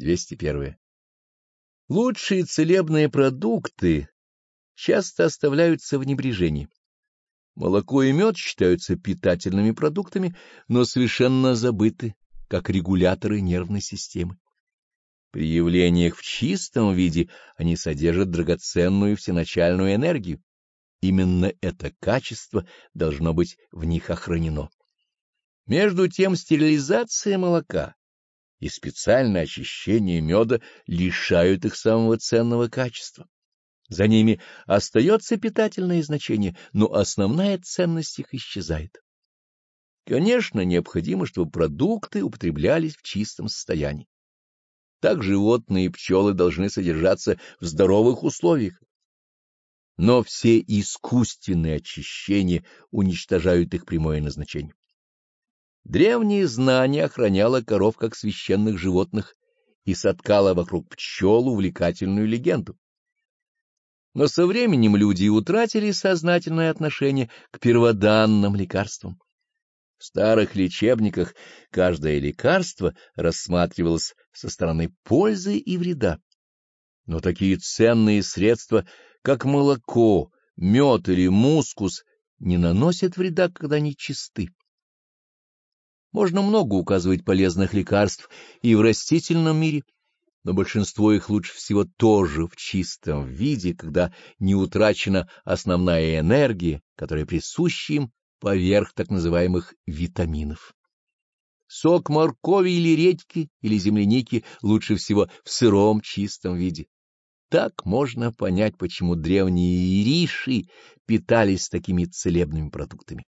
201. Лучшие целебные продукты часто оставляются в небрежении. Молоко и мед считаются питательными продуктами, но совершенно забыты, как регуляторы нервной системы. При явлениях в чистом виде они содержат драгоценную всеначальную энергию. Именно это качество должно быть в них охранено. Между тем стерилизация молока и специальное очищение меда лишают их самого ценного качества. За ними остается питательное значение, но основная ценность их исчезает. Конечно, необходимо, чтобы продукты употреблялись в чистом состоянии. Так животные и пчелы должны содержаться в здоровых условиях. Но все искусственные очищения уничтожают их прямое назначение. Древнее знание охраняло коров как священных животных и соткало вокруг пчел увлекательную легенду. Но со временем люди утратили сознательное отношение к перводанным лекарствам. В старых лечебниках каждое лекарство рассматривалось со стороны пользы и вреда. Но такие ценные средства, как молоко, мед или мускус, не наносят вреда, когда они чисты. Можно много указывать полезных лекарств и в растительном мире, но большинство их лучше всего тоже в чистом виде, когда не утрачена основная энергия, которая присуща им поверх так называемых витаминов. Сок моркови или редьки или земляники лучше всего в сыром чистом виде. Так можно понять, почему древние ириши питались такими целебными продуктами.